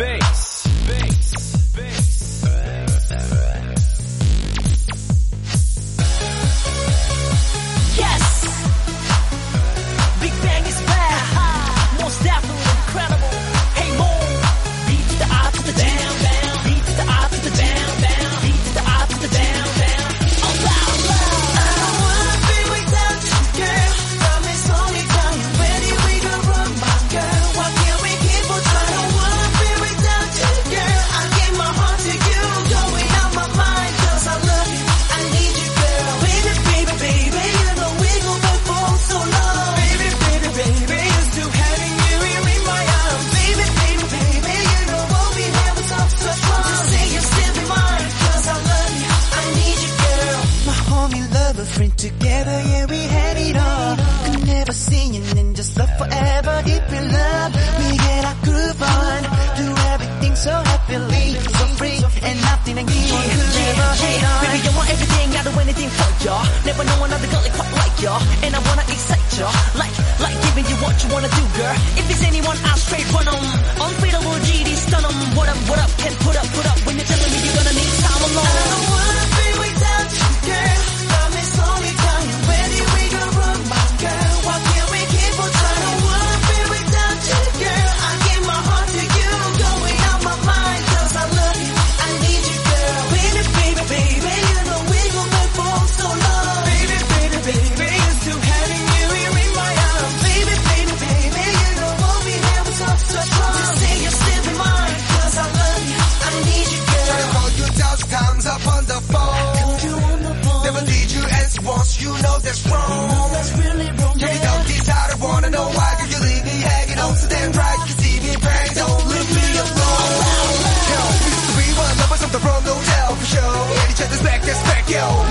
bass. lover, friend together, yeah, we had it all. Could never see you and just love forever deep in love. We get our groove on, do everything so happily, so free, and nothing I give on could ever hate on. Baby, I want everything, I do anything for y'all. Never know another girl like quite like y'all, and I wanna excite y'all, like, like giving you what you wanna do, girl. If it's anyone, I'll straight run Yo!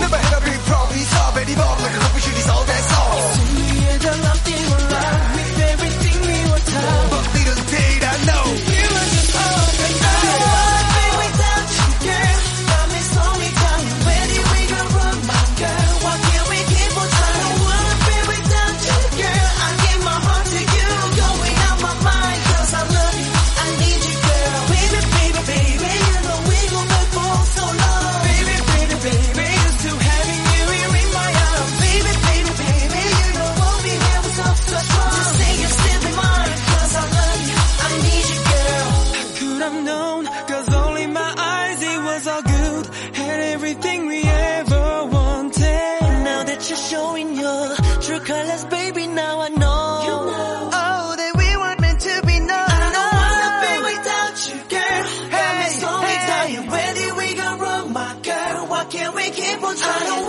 everything we ever wanted. Now that you're showing your true colors, baby, now I know. You know. Oh, that we weren't meant to be no. I don't wanna be without you, girl. Hey, Got me so hey. tired. Where did we go wrong, my girl? Why can't we keep on trying?